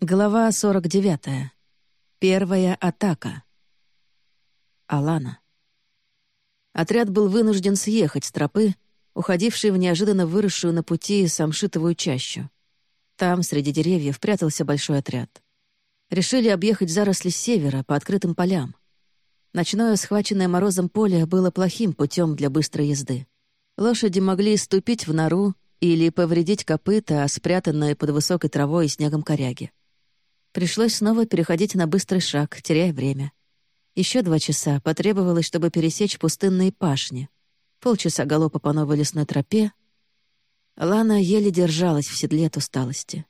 Глава 49. Первая атака. Алана. Отряд был вынужден съехать с тропы, уходившей в неожиданно выросшую на пути самшитовую чащу. Там, среди деревьев, прятался большой отряд. Решили объехать заросли с севера, по открытым полям. Ночное, схваченное морозом поле было плохим путем для быстрой езды. Лошади могли ступить в нору или повредить копыта, спрятанные под высокой травой и снегом коряги. Пришлось снова переходить на быстрый шаг, теряя время. Еще два часа потребовалось, чтобы пересечь пустынные пашни. Полчаса галопа по новой лесной тропе. Лана еле держалась в седле от усталости.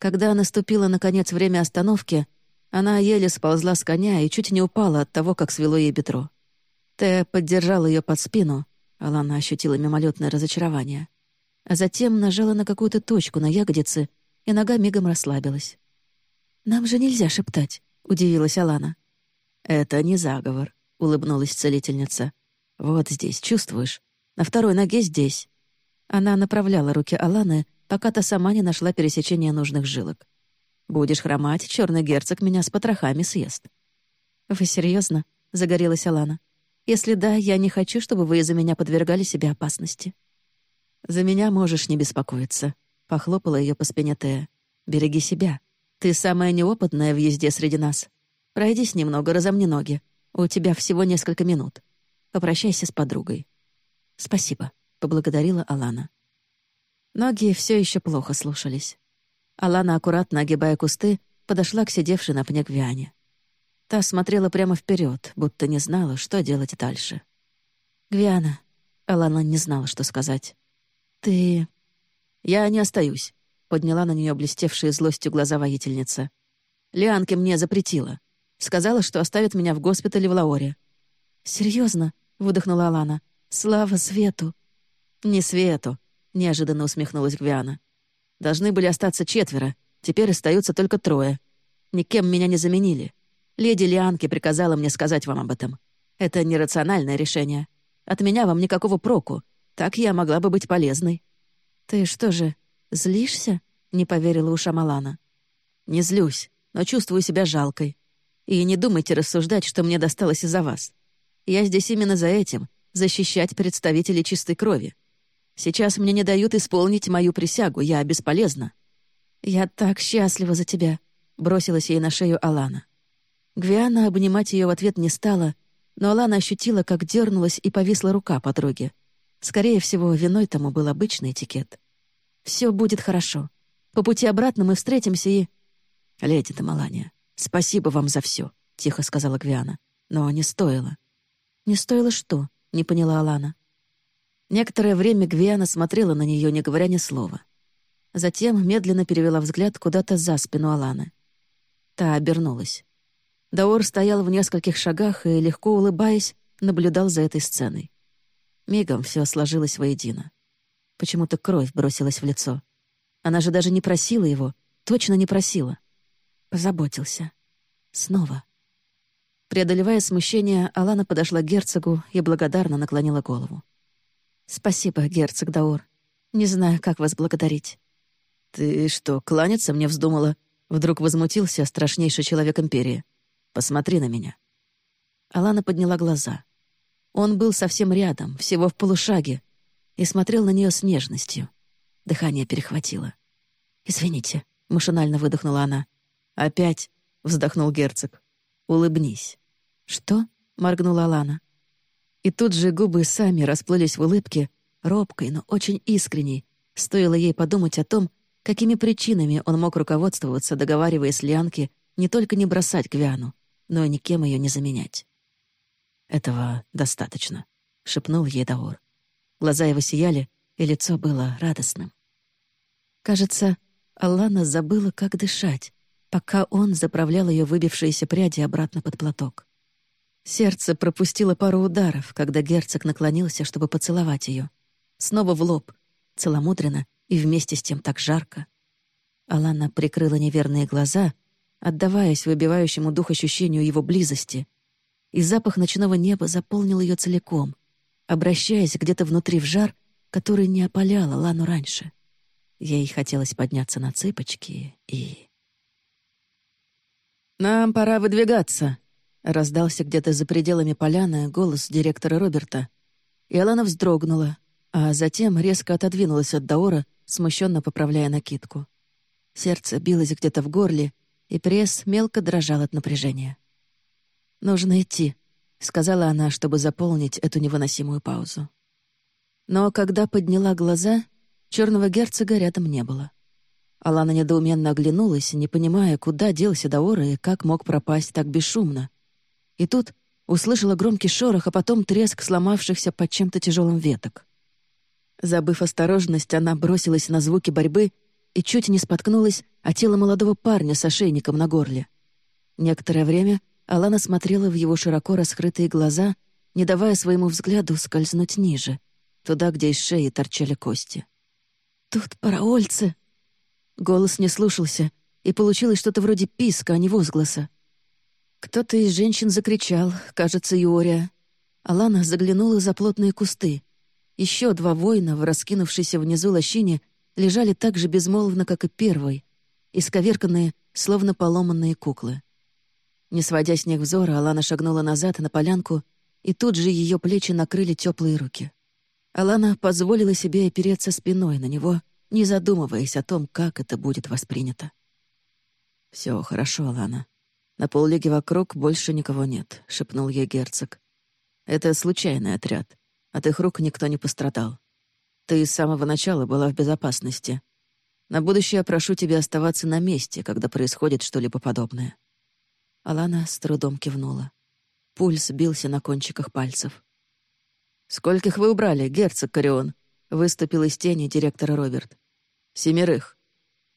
Когда наступило, наконец, время остановки, она еле сползла с коня и чуть не упала от того, как свело ей бедро. Тея поддержала ее под спину, а Лана ощутила мимолетное разочарование. А затем нажала на какую-то точку на ягодице, и нога мигом расслабилась. «Нам же нельзя шептать», — удивилась Алана. «Это не заговор», — улыбнулась целительница. «Вот здесь, чувствуешь? На второй ноге здесь». Она направляла руки Аланы, пока та сама не нашла пересечения нужных жилок. «Будешь хромать, черный герцог меня с потрохами съест». «Вы серьезно? загорелась Алана. «Если да, я не хочу, чтобы вы из-за меня подвергали себе опасности». «За меня можешь не беспокоиться», — похлопала ее по спине Тея. «Береги себя». Ты самая неопытная в езде среди нас. Пройдись немного, разомни ноги. У тебя всего несколько минут. Попрощайся с подругой». «Спасибо», — поблагодарила Алана. Ноги все еще плохо слушались. Алана, аккуратно огибая кусты, подошла к сидевшей на пне Гвиане. Та смотрела прямо вперед, будто не знала, что делать дальше. «Гвиана», — Алана не знала, что сказать. «Ты...» «Я не остаюсь», Подняла на нее блестевшие злостью глаза воительница. «Лианке мне запретила. Сказала, что оставит меня в госпитале в Лаоре». Серьезно? выдохнула Алана. «Слава Свету!» «Не Свету», — неожиданно усмехнулась Гвиана. «Должны были остаться четверо, теперь остаются только трое. Никем меня не заменили. Леди Лианке приказала мне сказать вам об этом. Это нерациональное решение. От меня вам никакого проку. Так я могла бы быть полезной». «Ты что же, «Злишься?» — не поверила ушам Алана. «Не злюсь, но чувствую себя жалкой. И не думайте рассуждать, что мне досталось из-за вас. Я здесь именно за этим — защищать представителей чистой крови. Сейчас мне не дают исполнить мою присягу, я бесполезна». «Я так счастлива за тебя», — бросилась ей на шею Алана. Гвиана обнимать ее в ответ не стала, но Алана ощутила, как дернулась и повисла рука подруги. Скорее всего, виной тому был обычный этикет. Все будет хорошо. По пути обратно мы встретимся и...» «Леди Тамалания, спасибо вам за все, тихо сказала Гвиана. «Но не стоило». «Не стоило что?» — не поняла Алана. Некоторое время Гвиана смотрела на нее, не говоря ни слова. Затем медленно перевела взгляд куда-то за спину Аланы. Та обернулась. Даор стоял в нескольких шагах и, легко улыбаясь, наблюдал за этой сценой. Мигом все сложилось воедино. Почему-то кровь бросилась в лицо. Она же даже не просила его, точно не просила. Позаботился. Снова. Преодолевая смущение, Алана подошла к герцогу и благодарно наклонила голову. «Спасибо, герцог Даор. Не знаю, как вас благодарить». «Ты что, кланяться мне вздумала?» Вдруг возмутился страшнейший человек Империи. «Посмотри на меня». Алана подняла глаза. Он был совсем рядом, всего в полушаге, и смотрел на нее с нежностью. Дыхание перехватило. «Извините», — машинально выдохнула она. «Опять?» — вздохнул герцог. «Улыбнись». «Что?» — моргнула Алана. И тут же губы сами расплылись в улыбке, робкой, но очень искренней. Стоило ей подумать о том, какими причинами он мог руководствоваться, договариваясь с Лианки не только не бросать Гвиану, но и никем ее не заменять. «Этого достаточно», — шепнул ей Даор. Глаза его сияли, и лицо было радостным. Кажется, Алана забыла, как дышать, пока он заправлял ее выбившиеся пряди обратно под платок. Сердце пропустило пару ударов, когда герцог наклонился, чтобы поцеловать ее. Снова в лоб, целомудренно и вместе с тем так жарко. Алана прикрыла неверные глаза, отдаваясь выбивающему дух ощущению его близости, и запах ночного неба заполнил ее целиком, обращаясь где-то внутри в жар, который не опаляла Лану раньше. Ей хотелось подняться на цыпочки и... «Нам пора выдвигаться», — раздался где-то за пределами поляны голос директора Роберта. И Алана вздрогнула, а затем резко отодвинулась от Даора, смущенно поправляя накидку. Сердце билось где-то в горле, и пресс мелко дрожал от напряжения. «Нужно идти», — сказала она, чтобы заполнить эту невыносимую паузу. Но когда подняла глаза, черного герцога рядом не было. Алана недоуменно оглянулась, не понимая, куда делся Даора и как мог пропасть так бесшумно. И тут услышала громкий шорох, а потом треск сломавшихся под чем-то тяжелым веток. Забыв осторожность, она бросилась на звуки борьбы и чуть не споткнулась о тело молодого парня с ошейником на горле. Некоторое время Алана смотрела в его широко раскрытые глаза, не давая своему взгляду скользнуть ниже, туда, где из шеи торчали кости. «Тут параольцы!» Голос не слушался, и получилось что-то вроде писка, а не возгласа. Кто-то из женщин закричал, кажется, Юория. Алана заглянула за плотные кусты. Еще два воина в раскинувшейся внизу лощине лежали так же безмолвно, как и первый, исковерканные, словно поломанные куклы. Не сводя с них взора, Алана шагнула назад на полянку, и тут же ее плечи накрыли теплые руки. Алана позволила себе опереться спиной на него, не задумываясь о том, как это будет воспринято. Все хорошо, Алана. На поллиги вокруг больше никого нет», — шепнул ей герцог. «Это случайный отряд. От их рук никто не пострадал. Ты с самого начала была в безопасности. На будущее прошу тебя оставаться на месте, когда происходит что-либо подобное». Алана с трудом кивнула. Пульс бился на кончиках пальцев. «Скольких вы убрали, герцог Корион?» — выступил из тени директора Роберт. «Семерых».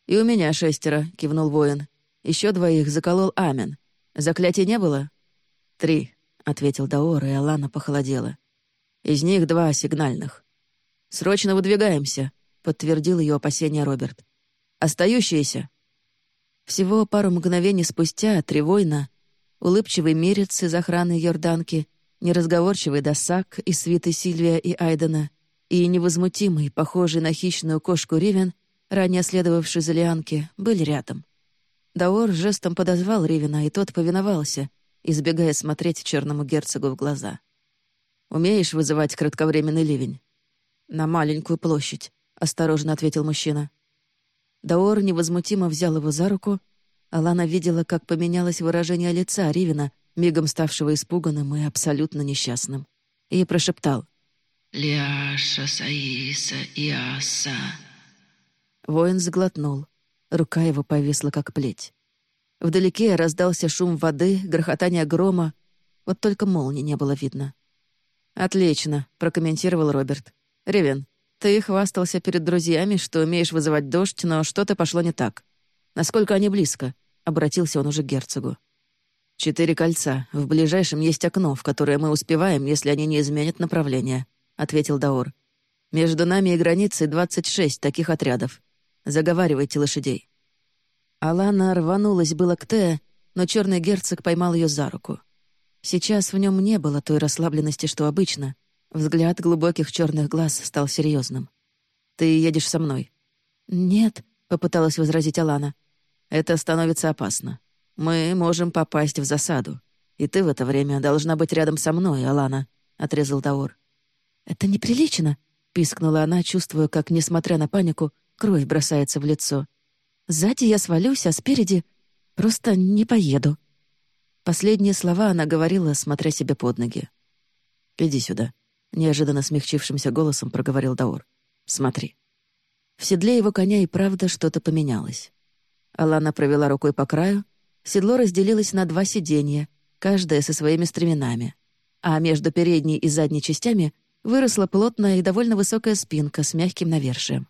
«И у меня шестеро», — кивнул воин. Еще двоих заколол Амен. Заклятий не было?» «Три», — ответил Даор, и Алана похолодела. «Из них два сигнальных». «Срочно выдвигаемся», — подтвердил ее опасение Роберт. «Остающиеся». Всего пару мгновений спустя три воина, улыбчивый мерец из охраны Йорданки, неразговорчивый Досак из свиты Сильвия и Айдена и невозмутимый, похожий на хищную кошку Ривен, ранее следовавший за Лианки, были рядом. Даор жестом подозвал Ривина, и тот повиновался, избегая смотреть черному герцогу в глаза. «Умеешь вызывать кратковременный ливень?» «На маленькую площадь», — осторожно ответил мужчина. Даор невозмутимо взял его за руку. Алана видела, как поменялось выражение лица Ривина, мигом ставшего испуганным и абсолютно несчастным, и прошептал. «Ляша Саиса Иаса». Воин сглотнул. Рука его повисла, как плеть. Вдалеке раздался шум воды, грохотание грома. Вот только молнии не было видно. «Отлично», — прокомментировал Роберт. «Ревен, ты хвастался перед друзьями, что умеешь вызывать дождь, но что-то пошло не так. Насколько они близко?» — обратился он уже к герцогу. «Четыре кольца. В ближайшем есть окно, в которое мы успеваем, если они не изменят направление», — ответил Даор. «Между нами и границей двадцать шесть таких отрядов. Заговаривайте лошадей». Алана рванулась было к Теа, но черный герцог поймал ее за руку. Сейчас в нем не было той расслабленности, что обычно. Взгляд глубоких черных глаз стал серьезным. «Ты едешь со мной?» «Нет», — попыталась возразить Алана. «Это становится опасно. Мы можем попасть в засаду. И ты в это время должна быть рядом со мной, Алана», — отрезал Даор. «Это неприлично», — пискнула она, чувствуя, как, несмотря на панику, Кровь бросается в лицо. Сзади я свалюсь, а спереди просто не поеду. Последние слова она говорила, смотря себе под ноги. «Иди сюда», — неожиданно смягчившимся голосом проговорил Даор. «Смотри». В седле его коня и правда что-то поменялось. Алана провела рукой по краю, седло разделилось на два сиденья, каждое со своими стременами, а между передней и задней частями выросла плотная и довольно высокая спинка с мягким навершием.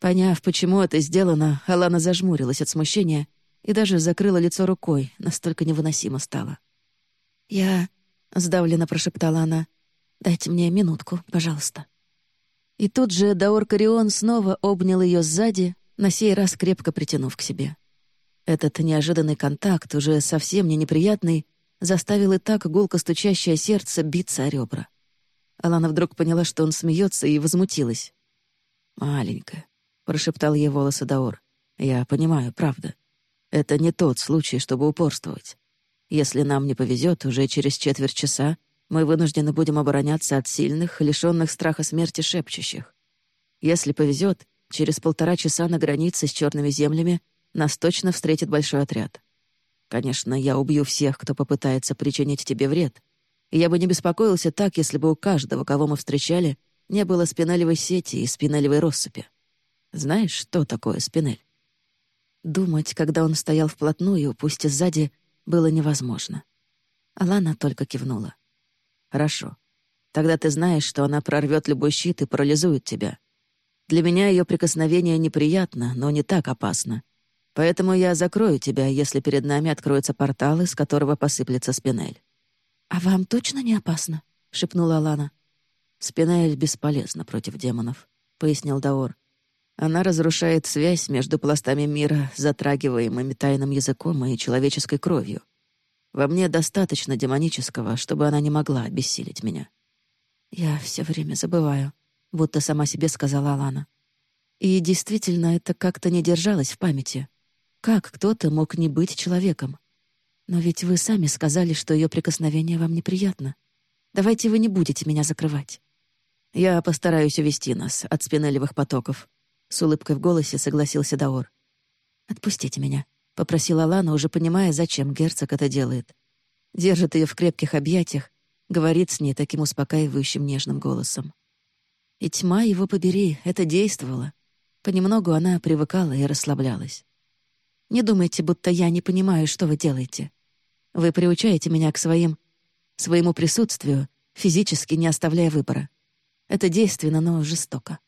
Поняв, почему это сделано, Алана зажмурилась от смущения и даже закрыла лицо рукой, настолько невыносимо стало. «Я...» — сдавленно прошептала она. «Дайте мне минутку, пожалуйста». И тут же Даор Карион снова обнял ее сзади, на сей раз крепко притянув к себе. Этот неожиданный контакт, уже совсем не неприятный, заставил и так гулко стучащее сердце биться о ребра. Алана вдруг поняла, что он смеется, и возмутилась. «Маленькая, — прошептал ей волосы Даор. «Я понимаю, правда. Это не тот случай, чтобы упорствовать. Если нам не повезет, уже через четверть часа мы вынуждены будем обороняться от сильных, лишенных страха смерти шепчущих. Если повезет, через полтора часа на границе с черными землями нас точно встретит большой отряд. Конечно, я убью всех, кто попытается причинить тебе вред. И я бы не беспокоился так, если бы у каждого, кого мы встречали, не было спинелевой сети и спинелевой россыпи. Знаешь, что такое спинель? Думать, когда он стоял вплотную, пусть и сзади, было невозможно. Алана только кивнула. «Хорошо. Тогда ты знаешь, что она прорвет любой щит и парализует тебя. Для меня ее прикосновение неприятно, но не так опасно. Поэтому я закрою тебя, если перед нами откроется портал, из которого посыплется спинель». «А вам точно не опасно?» — шепнула Алана. «Спинель бесполезна против демонов», — пояснил Даор. «Она разрушает связь между пластами мира, затрагиваемыми тайным языком и человеческой кровью. Во мне достаточно демонического, чтобы она не могла обессилить меня». «Я все время забываю», — будто сама себе сказала Алана. И действительно, это как-то не держалось в памяти. Как кто-то мог не быть человеком? Но ведь вы сами сказали, что ее прикосновение вам неприятно. Давайте вы не будете меня закрывать. Я постараюсь увести нас от спинелевых потоков. С улыбкой в голосе согласился Даор. «Отпустите меня», — попросила Лана, уже понимая, зачем герцог это делает. Держит ее в крепких объятиях, говорит с ней таким успокаивающим нежным голосом. И тьма его побери, это действовало. Понемногу она привыкала и расслаблялась. Не думайте, будто я не понимаю, что вы делаете. Вы приучаете меня к своим... своему присутствию, физически не оставляя выбора. Это действенно, но жестоко.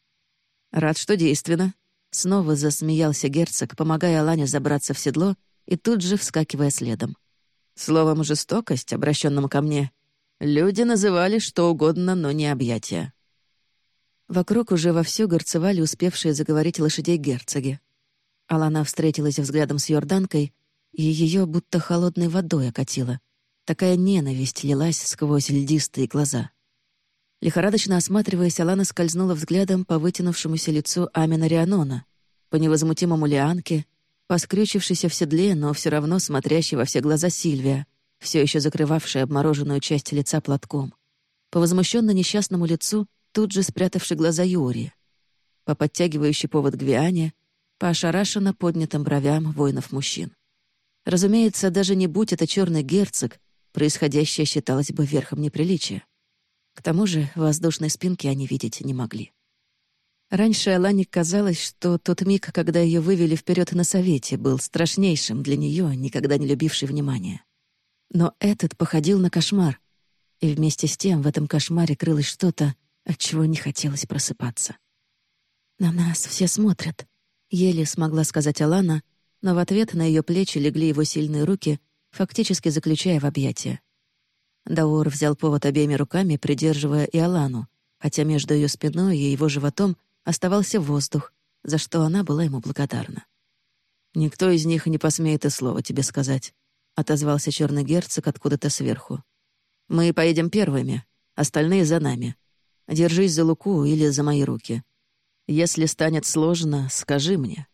Рад, что действенно. Снова засмеялся герцог, помогая Алане забраться в седло и тут же вскакивая следом. Словом «жестокость», обращенным ко мне, люди называли что угодно, но не объятия. Вокруг уже вовсю горцевали успевшие заговорить лошадей герцоги. Алана встретилась взглядом с Йорданкой, и ее будто холодной водой окатило. Такая ненависть лилась сквозь льдистые глаза. Лихорадочно осматриваясь, Алана скользнула взглядом по вытянувшемуся лицу Амина Рианона, по невозмутимому Лианке, по скрючившейся в седле, но все равно смотрящей во все глаза Сильвия, все еще закрывавшая обмороженную часть лица платком, по возмущенно несчастному лицу, тут же спрятавший глаза Юрия, по подтягивающей повод Гвиане, по ошарашенно поднятым бровям воинов-мужчин. Разумеется, даже не будь это черный герцог, происходящее считалось бы верхом неприличия. К тому же воздушной спинки они видеть не могли. Раньше Алане казалось, что тот миг, когда ее вывели вперед на совете, был страшнейшим для нее, никогда не любившей внимания. Но этот походил на кошмар, и вместе с тем в этом кошмаре крылось что-то, от чего не хотелось просыпаться. «На нас все смотрят», — еле смогла сказать Алана, но в ответ на ее плечи легли его сильные руки, фактически заключая в объятия. Даур взял повод обеими руками, придерживая и Алану, хотя между ее спиной и его животом оставался воздух, за что она была ему благодарна. «Никто из них не посмеет и слова тебе сказать», — отозвался черный герцог откуда-то сверху. «Мы поедем первыми, остальные за нами. Держись за Луку или за мои руки. Если станет сложно, скажи мне».